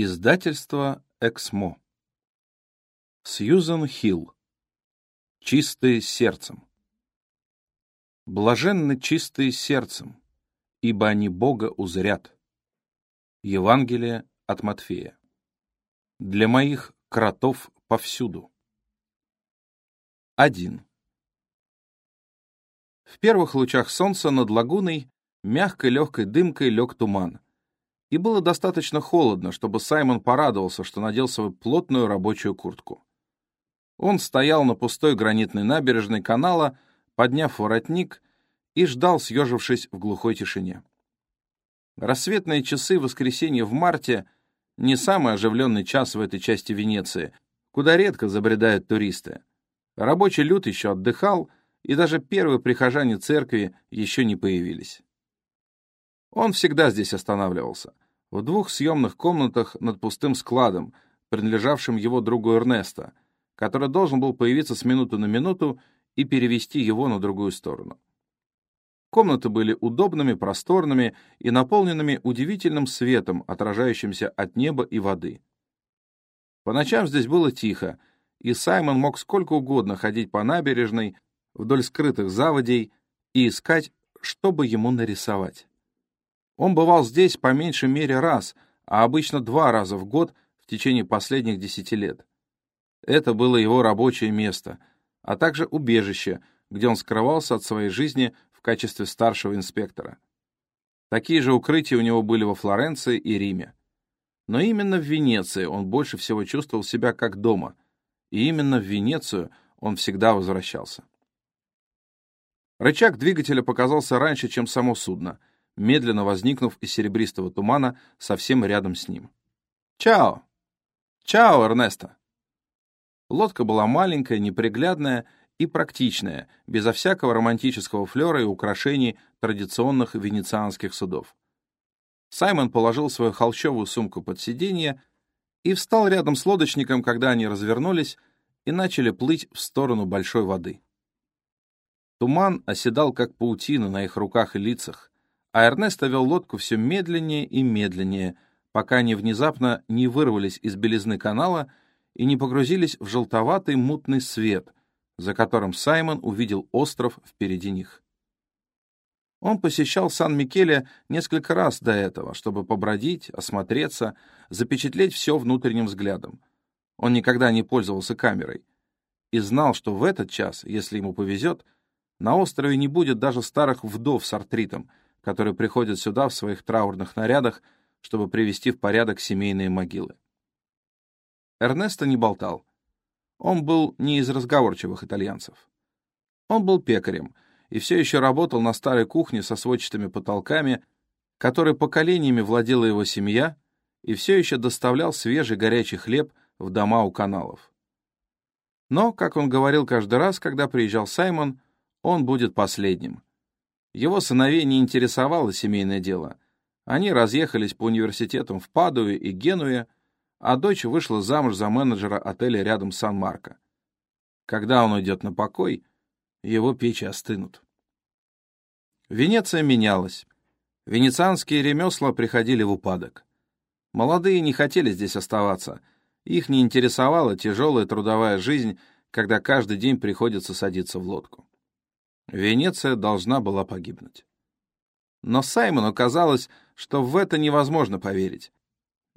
Издательство «Эксмо». Сьюзен Хилл. Чистые сердцем. Блаженны чистые сердцем, ибо они Бога узрят. Евангелие от Матфея. Для моих кротов повсюду. 1. В первых лучах солнца над лагуной мягкой легкой дымкой лег туман — и было достаточно холодно, чтобы Саймон порадовался, что надел свою плотную рабочую куртку. Он стоял на пустой гранитной набережной канала, подняв воротник, и ждал, съежившись в глухой тишине. Рассветные часы воскресенья в марте — не самый оживленный час в этой части Венеции, куда редко забредают туристы. Рабочий люд еще отдыхал, и даже первые прихожане церкви еще не появились. Он всегда здесь останавливался, в двух съемных комнатах над пустым складом, принадлежавшим его другу Эрнеста, который должен был появиться с минуты на минуту и перевести его на другую сторону. Комнаты были удобными, просторными и наполненными удивительным светом, отражающимся от неба и воды. По ночам здесь было тихо, и Саймон мог сколько угодно ходить по набережной, вдоль скрытых заводей и искать, чтобы ему нарисовать. Он бывал здесь по меньшей мере раз, а обычно два раза в год в течение последних десяти лет. Это было его рабочее место, а также убежище, где он скрывался от своей жизни в качестве старшего инспектора. Такие же укрытия у него были во Флоренции и Риме. Но именно в Венеции он больше всего чувствовал себя как дома, и именно в Венецию он всегда возвращался. Рычаг двигателя показался раньше, чем само судно — медленно возникнув из серебристого тумана совсем рядом с ним. «Чао! Чао, Эрнесто!» Лодка была маленькая, неприглядная и практичная, безо всякого романтического флера и украшений традиционных венецианских судов. Саймон положил свою холщовую сумку под сиденье и встал рядом с лодочником, когда они развернулись и начали плыть в сторону большой воды. Туман оседал, как паутина на их руках и лицах, а Эрнесто вел лодку все медленнее и медленнее, пока они внезапно не вырвались из белизны канала и не погрузились в желтоватый мутный свет, за которым Саймон увидел остров впереди них. Он посещал Сан-Микеле несколько раз до этого, чтобы побродить, осмотреться, запечатлеть все внутренним взглядом. Он никогда не пользовался камерой и знал, что в этот час, если ему повезет, на острове не будет даже старых вдов с артритом — которые приходят сюда в своих траурных нарядах, чтобы привести в порядок семейные могилы. Эрнесто не болтал. Он был не из разговорчивых итальянцев. Он был пекарем и все еще работал на старой кухне со сводчатыми потолками, которой поколениями владела его семья, и все еще доставлял свежий горячий хлеб в дома у каналов. Но, как он говорил каждый раз, когда приезжал Саймон, он будет последним — его сыновей не интересовало семейное дело. Они разъехались по университетам в Падуе и Генуе, а дочь вышла замуж за менеджера отеля рядом с Сан-Марко. Когда он уйдет на покой, его печи остынут. Венеция менялась. Венецианские ремесла приходили в упадок. Молодые не хотели здесь оставаться. Их не интересовала тяжелая трудовая жизнь, когда каждый день приходится садиться в лодку. Венеция должна была погибнуть. Но Саймону казалось, что в это невозможно поверить.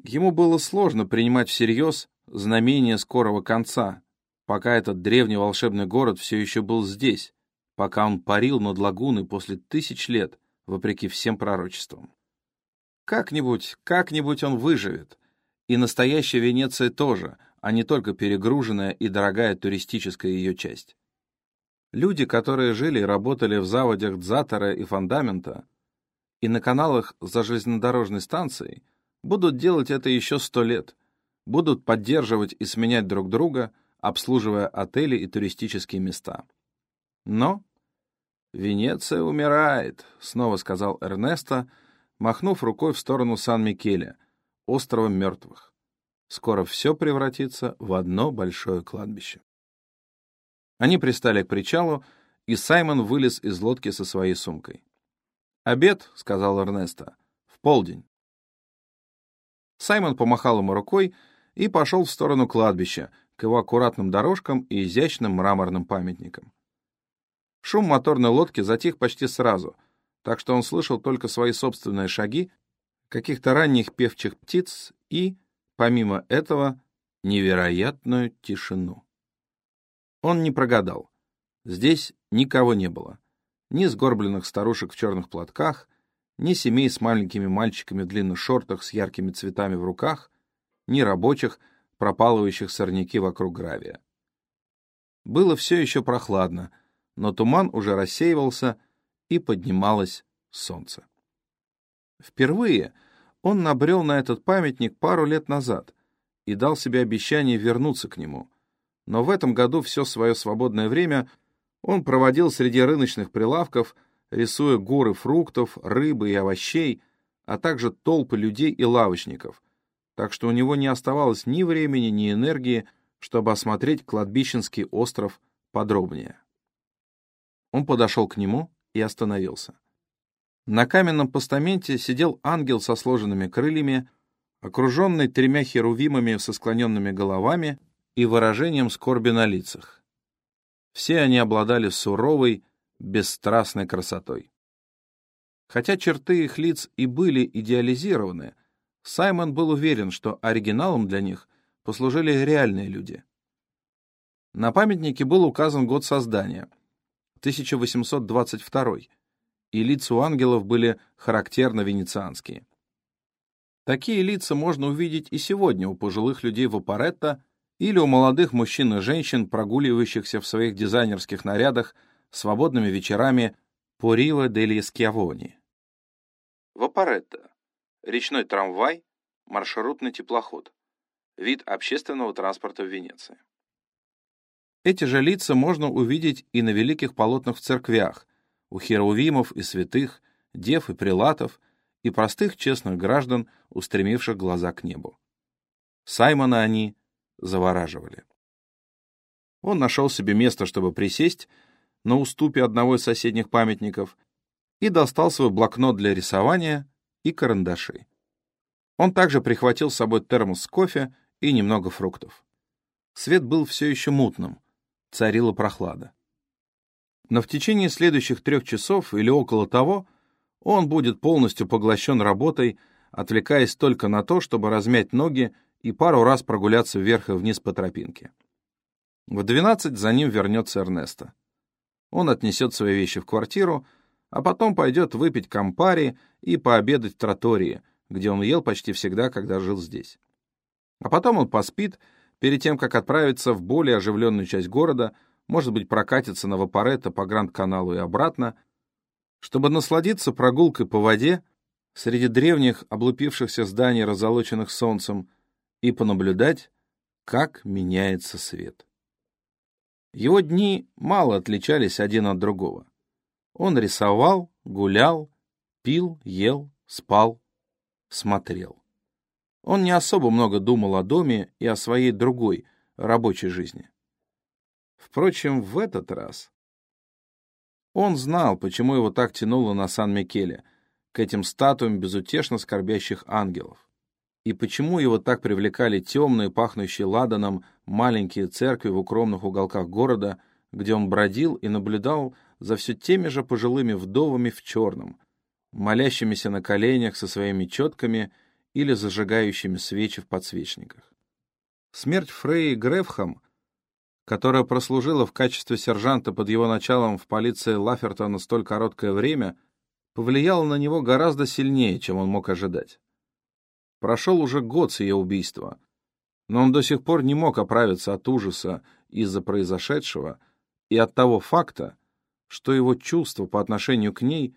Ему было сложно принимать всерьез знамение скорого конца, пока этот древний волшебный город все еще был здесь, пока он парил над лагуной после тысяч лет, вопреки всем пророчествам. Как-нибудь, как-нибудь он выживет. И настоящая Венеция тоже, а не только перегруженная и дорогая туристическая ее часть. Люди, которые жили и работали в заводях Дзатора и Фундамента и на каналах за железнодорожной станцией, будут делать это еще сто лет, будут поддерживать и сменять друг друга, обслуживая отели и туристические места. Но «Венеция умирает», — снова сказал Эрнесто, махнув рукой в сторону Сан-Микеля, острова мертвых. «Скоро все превратится в одно большое кладбище». Они пристали к причалу, и Саймон вылез из лодки со своей сумкой. «Обед», — сказал Эрнесто, — «в полдень». Саймон помахал ему рукой и пошел в сторону кладбища, к его аккуратным дорожкам и изящным мраморным памятникам. Шум моторной лодки затих почти сразу, так что он слышал только свои собственные шаги, каких-то ранних певчих птиц и, помимо этого, невероятную тишину. Он не прогадал. Здесь никого не было. Ни сгорбленных старушек в черных платках, ни семей с маленькими мальчиками в длинных шортах с яркими цветами в руках, ни рабочих, пропалывающих сорняки вокруг гравия. Было все еще прохладно, но туман уже рассеивался, и поднималось солнце. Впервые он набрел на этот памятник пару лет назад и дал себе обещание вернуться к нему. Но в этом году все свое свободное время он проводил среди рыночных прилавков, рисуя горы фруктов, рыбы и овощей, а также толпы людей и лавочников, так что у него не оставалось ни времени, ни энергии, чтобы осмотреть кладбищенский остров подробнее. Он подошел к нему и остановился. На каменном постаменте сидел ангел со сложенными крыльями, окруженный тремя херувимами со склоненными головами и выражением скорби на лицах. Все они обладали суровой, бесстрастной красотой. Хотя черты их лиц и были идеализированы, Саймон был уверен, что оригиналом для них послужили реальные люди. На памятнике был указан год создания — 1822, и лица у ангелов были характерно венецианские. Такие лица можно увидеть и сегодня у пожилых людей в Апаретто или у молодых мужчин и женщин, прогуливающихся в своих дизайнерских нарядах свободными вечерами по Риво дели Скиавони. Вапоретто. Речной трамвай, маршрутный теплоход. Вид общественного транспорта в Венеции. Эти же лица можно увидеть и на великих полотнах в церквях, у херувимов и святых, дев и прилатов, и простых честных граждан, устремивших глаза к небу. Саймона они завораживали. Он нашел себе место, чтобы присесть на уступе одного из соседних памятников и достал свой блокнот для рисования и карандаши. Он также прихватил с собой термос с кофе и немного фруктов. Свет был все еще мутным, царила прохлада. Но в течение следующих трех часов или около того он будет полностью поглощен работой, отвлекаясь только на то, чтобы размять ноги и пару раз прогуляться вверх и вниз по тропинке. В двенадцать за ним вернется Эрнесто. Он отнесет свои вещи в квартиру, а потом пойдет выпить компари и пообедать в тротории, где он ел почти всегда, когда жил здесь. А потом он поспит Перед тем, как отправиться в более оживленную часть города, может быть, прокатиться на Вапоретто по Гранд-каналу и обратно, чтобы насладиться прогулкой по воде среди древних облупившихся зданий, разолоченных солнцем, и понаблюдать, как меняется свет. Его дни мало отличались один от другого. Он рисовал, гулял, пил, ел, спал, смотрел. Он не особо много думал о доме и о своей другой, рабочей жизни. Впрочем, в этот раз он знал, почему его так тянуло на Сан-Микеле, к этим статуям безутешно скорбящих ангелов, и почему его так привлекали темные, пахнущие ладаном, маленькие церкви в укромных уголках города, где он бродил и наблюдал за все теми же пожилыми вдовами в черном, молящимися на коленях со своими четками или зажигающими свечи в подсвечниках. Смерть Фрей Грефхам, которая прослужила в качестве сержанта под его началом в полиции Лаферта на столь короткое время, повлияла на него гораздо сильнее, чем он мог ожидать. Прошел уже год с ее убийства, но он до сих пор не мог оправиться от ужаса из-за произошедшего и от того факта, что его чувства по отношению к ней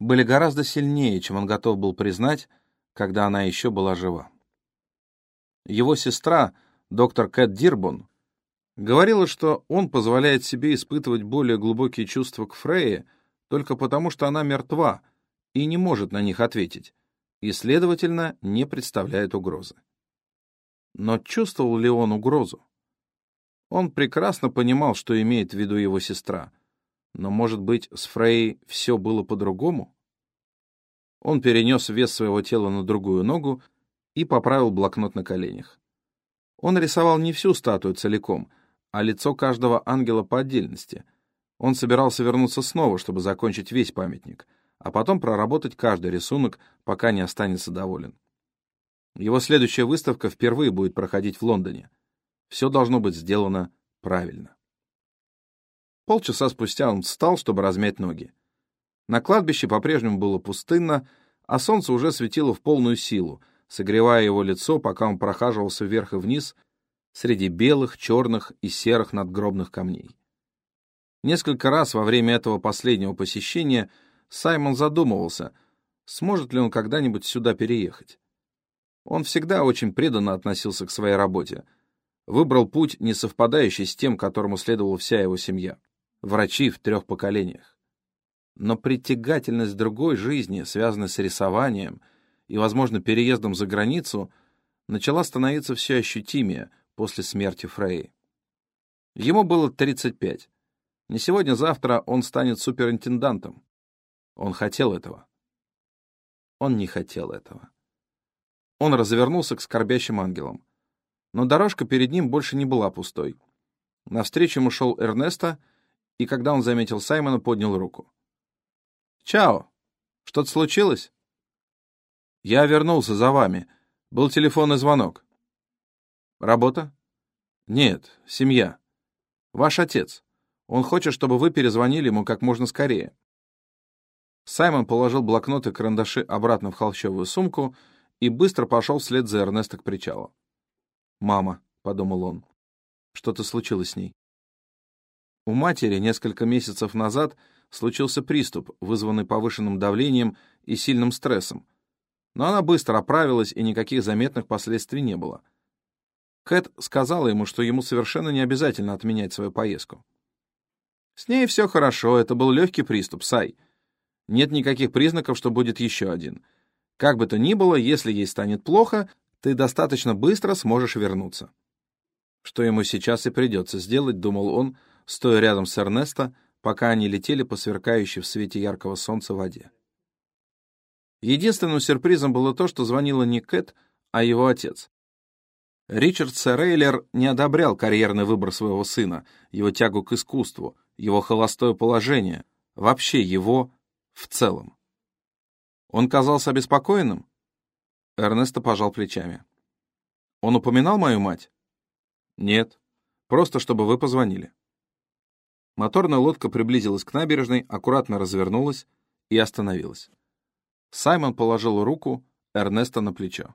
были гораздо сильнее, чем он готов был признать, когда она еще была жива. Его сестра, доктор Кэт Дирбун, говорила, что он позволяет себе испытывать более глубокие чувства к Фрейе только потому, что она мертва и не может на них ответить, и, следовательно, не представляет угрозы. Но чувствовал ли он угрозу? Он прекрасно понимал, что имеет в виду его сестра, но, может быть, с Фрей все было по-другому? Он перенес вес своего тела на другую ногу и поправил блокнот на коленях. Он рисовал не всю статую целиком, а лицо каждого ангела по отдельности. Он собирался вернуться снова, чтобы закончить весь памятник, а потом проработать каждый рисунок, пока не останется доволен. Его следующая выставка впервые будет проходить в Лондоне. Все должно быть сделано правильно. Полчаса спустя он встал, чтобы размять ноги. На кладбище по-прежнему было пустынно, а солнце уже светило в полную силу, согревая его лицо, пока он прохаживался вверх и вниз среди белых, черных и серых надгробных камней. Несколько раз во время этого последнего посещения Саймон задумывался, сможет ли он когда-нибудь сюда переехать. Он всегда очень преданно относился к своей работе, выбрал путь, не совпадающий с тем, которому следовала вся его семья. Врачи в трех поколениях. Но притягательность другой жизни, связанной с рисованием и, возможно, переездом за границу, начала становиться все ощутимее после смерти Фрей. Ему было 35. Не сегодня-завтра он станет суперинтендантом. Он хотел этого. Он не хотел этого. Он развернулся к скорбящим ангелам. Но дорожка перед ним больше не была пустой. Навстречу ему шел Эрнеста, и когда он заметил Саймона, поднял руку. «Чао! Что-то случилось?» «Я вернулся за вами. Был телефонный звонок». «Работа?» «Нет, семья. Ваш отец. Он хочет, чтобы вы перезвонили ему как можно скорее». Саймон положил блокнот и карандаши обратно в холщовую сумку и быстро пошел вслед за Эрнеста к причалу. «Мама», — подумал он, — «что-то случилось с ней». У матери несколько месяцев назад случился приступ, вызванный повышенным давлением и сильным стрессом. Но она быстро оправилась, и никаких заметных последствий не было. Кэт сказала ему, что ему совершенно не обязательно отменять свою поездку. «С ней все хорошо, это был легкий приступ, Сай. Нет никаких признаков, что будет еще один. Как бы то ни было, если ей станет плохо, ты достаточно быстро сможешь вернуться». Что ему сейчас и придется сделать, думал он, стоя рядом с Эрнесто, пока они летели по сверкающей в свете яркого солнца воде. Единственным сюрпризом было то, что звонила не Кэт, а его отец. Ричард Серейлер не одобрял карьерный выбор своего сына, его тягу к искусству, его холостое положение, вообще его в целом. Он казался обеспокоенным? Эрнесто пожал плечами. Он упоминал мою мать? Нет, просто чтобы вы позвонили. Моторная лодка приблизилась к набережной, аккуратно развернулась и остановилась. Саймон положил руку Эрнеста на плечо.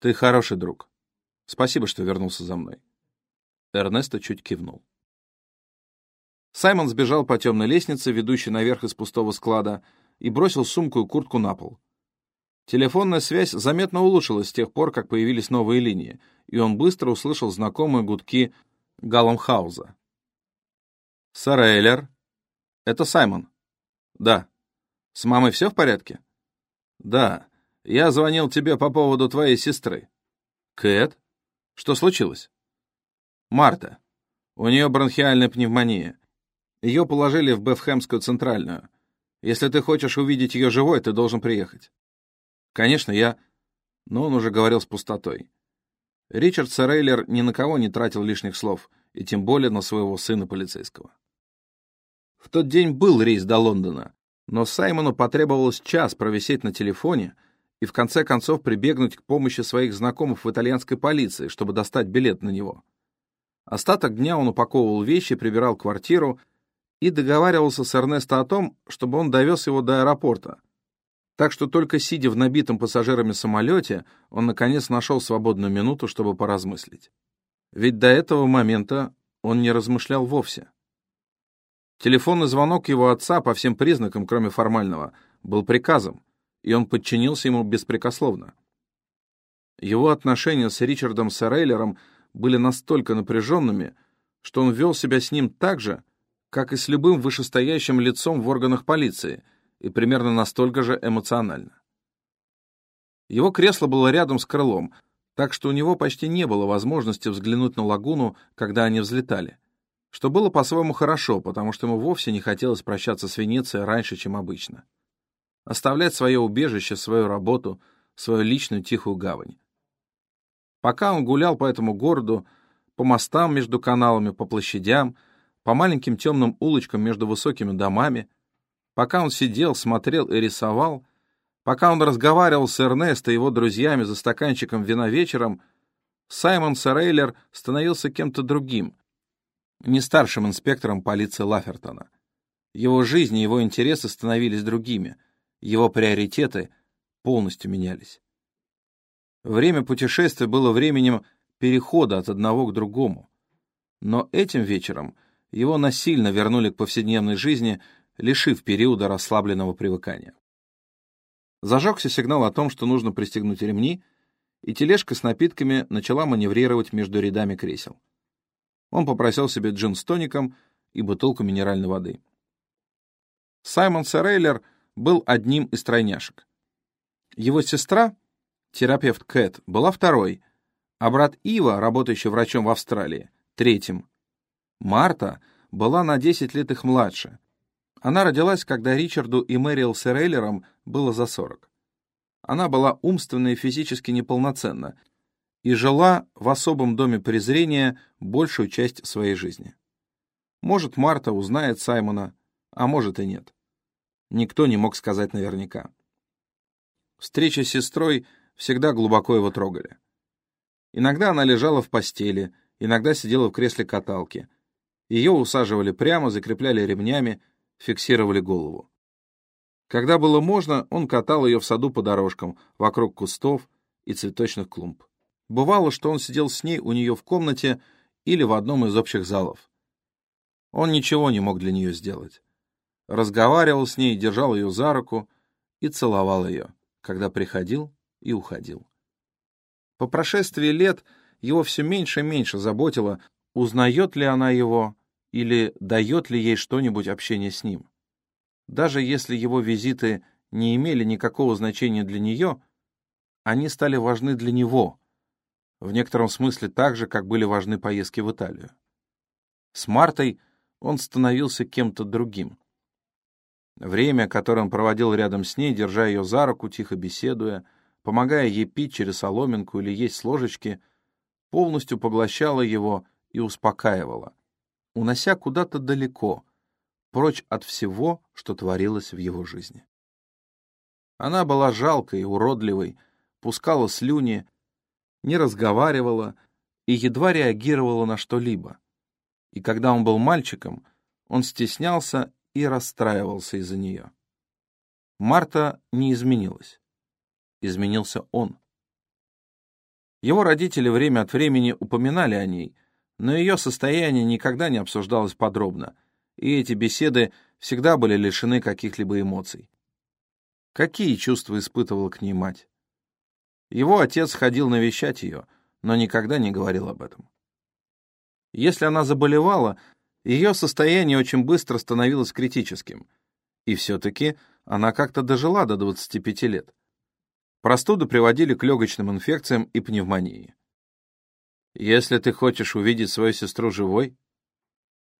«Ты хороший друг. Спасибо, что вернулся за мной». Эрнесто чуть кивнул. Саймон сбежал по темной лестнице, ведущей наверх из пустого склада, и бросил сумку и куртку на пол. Телефонная связь заметно улучшилась с тех пор, как появились новые линии, и он быстро услышал знакомые гудки Галламхауза. «Сара Эйлер?» «Это Саймон». «Да». «С мамой все в порядке?» «Да. Я звонил тебе по поводу твоей сестры». «Кэт? Что случилось?» «Марта. У нее бронхиальная пневмония. Ее положили в Бефхемскую центральную. Если ты хочешь увидеть ее живой, ты должен приехать». «Конечно, я...» Но он уже говорил с пустотой. Ричард Серейлер ни на кого не тратил лишних слов, и тем более на своего сына полицейского. В тот день был рейс до Лондона, но Саймону потребовалось час провисеть на телефоне и в конце концов прибегнуть к помощи своих знакомых в итальянской полиции, чтобы достать билет на него. Остаток дня он упаковывал вещи, прибирал квартиру и договаривался с Эрнесто о том, чтобы он довез его до аэропорта. Так что только сидя в набитом пассажирами самолете, он наконец нашел свободную минуту, чтобы поразмыслить. Ведь до этого момента он не размышлял вовсе. Телефонный звонок его отца по всем признакам, кроме формального, был приказом, и он подчинился ему беспрекословно. Его отношения с Ричардом Сарейлером были настолько напряженными, что он вел себя с ним так же, как и с любым вышестоящим лицом в органах полиции, и примерно настолько же эмоционально. Его кресло было рядом с крылом, так что у него почти не было возможности взглянуть на лагуну, когда они взлетали что было по-своему хорошо, потому что ему вовсе не хотелось прощаться с Венецией раньше, чем обычно. Оставлять свое убежище, свою работу, свою личную тихую гавань. Пока он гулял по этому городу, по мостам между каналами, по площадям, по маленьким темным улочкам между высокими домами, пока он сидел, смотрел и рисовал, пока он разговаривал с Эрнесто и его друзьями за стаканчиком вина вечером, Саймон Сарейлер становился кем-то другим, не старшим инспектором полиции Лафертона. Его жизнь и его интересы становились другими, его приоритеты полностью менялись. Время путешествия было временем перехода от одного к другому. Но этим вечером его насильно вернули к повседневной жизни, лишив периода расслабленного привыкания. Зажегся сигнал о том, что нужно пристегнуть ремни, и тележка с напитками начала маневрировать между рядами кресел. Он попросил себе джин с тоником и бутылку минеральной воды. Саймон Серейлер был одним из тройняшек. Его сестра, терапевт Кэт, была второй, а брат Ива, работающий врачом в Австралии, третьим. Марта была на 10 лет их младше. Она родилась, когда Ричарду и Мэрил Серейлерам было за 40. Она была умственно и физически неполноценна и жила в особом доме презрения большую часть своей жизни. Может, Марта узнает Саймона, а может и нет. Никто не мог сказать наверняка. Встреча с сестрой всегда глубоко его трогали. Иногда она лежала в постели, иногда сидела в кресле каталки. Ее усаживали прямо, закрепляли ремнями, фиксировали голову. Когда было можно, он катал ее в саду по дорожкам, вокруг кустов и цветочных клумб. Бывало, что он сидел с ней у нее в комнате или в одном из общих залов. Он ничего не мог для нее сделать. Разговаривал с ней, держал ее за руку и целовал ее, когда приходил и уходил. По прошествии лет его все меньше и меньше заботило, узнает ли она его или дает ли ей что-нибудь общение с ним. Даже если его визиты не имели никакого значения для нее, они стали важны для него, в некотором смысле так же, как были важны поездки в Италию. С Мартой он становился кем-то другим. Время, которое он проводил рядом с ней, держа ее за руку, тихо беседуя, помогая ей пить через соломинку или есть с ложечки, полностью поглощало его и успокаивало, унося куда-то далеко, прочь от всего, что творилось в его жизни. Она была жалкой и уродливой, пускала слюни, не разговаривала и едва реагировала на что-либо. И когда он был мальчиком, он стеснялся и расстраивался из-за нее. Марта не изменилась. Изменился он. Его родители время от времени упоминали о ней, но ее состояние никогда не обсуждалось подробно, и эти беседы всегда были лишены каких-либо эмоций. Какие чувства испытывала к ней мать? Его отец ходил навещать ее, но никогда не говорил об этом. Если она заболевала, ее состояние очень быстро становилось критическим. И все-таки она как-то дожила до 25 лет. Простуды приводили к легочным инфекциям и пневмонии. Если ты хочешь увидеть свою сестру живой,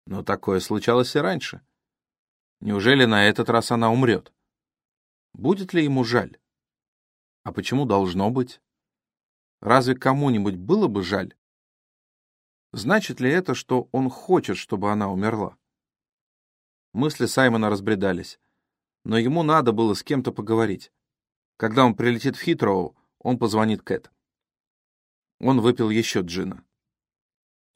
но такое случалось и раньше. Неужели на этот раз она умрет? Будет ли ему жаль? А почему должно быть? Разве кому-нибудь было бы жаль? Значит ли это, что он хочет, чтобы она умерла? Мысли Саймона разбредались, но ему надо было с кем-то поговорить. Когда он прилетит в Хитроу, он позвонит Кэт. Он выпил еще джина.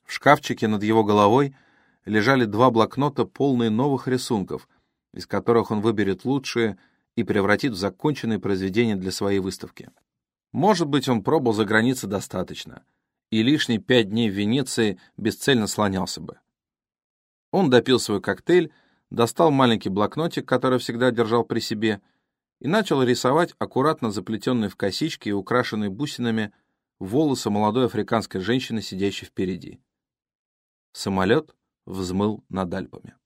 В шкафчике над его головой лежали два блокнота, полные новых рисунков, из которых он выберет лучшие — и превратит в законченное произведение для своей выставки. Может быть, он пробыл за границей достаточно, и лишние пять дней в Венеции бесцельно слонялся бы. Он допил свой коктейль, достал маленький блокнотик, который всегда держал при себе, и начал рисовать аккуратно заплетенные в косички и украшенные бусинами волосы молодой африканской женщины, сидящей впереди. Самолет взмыл над Альпами.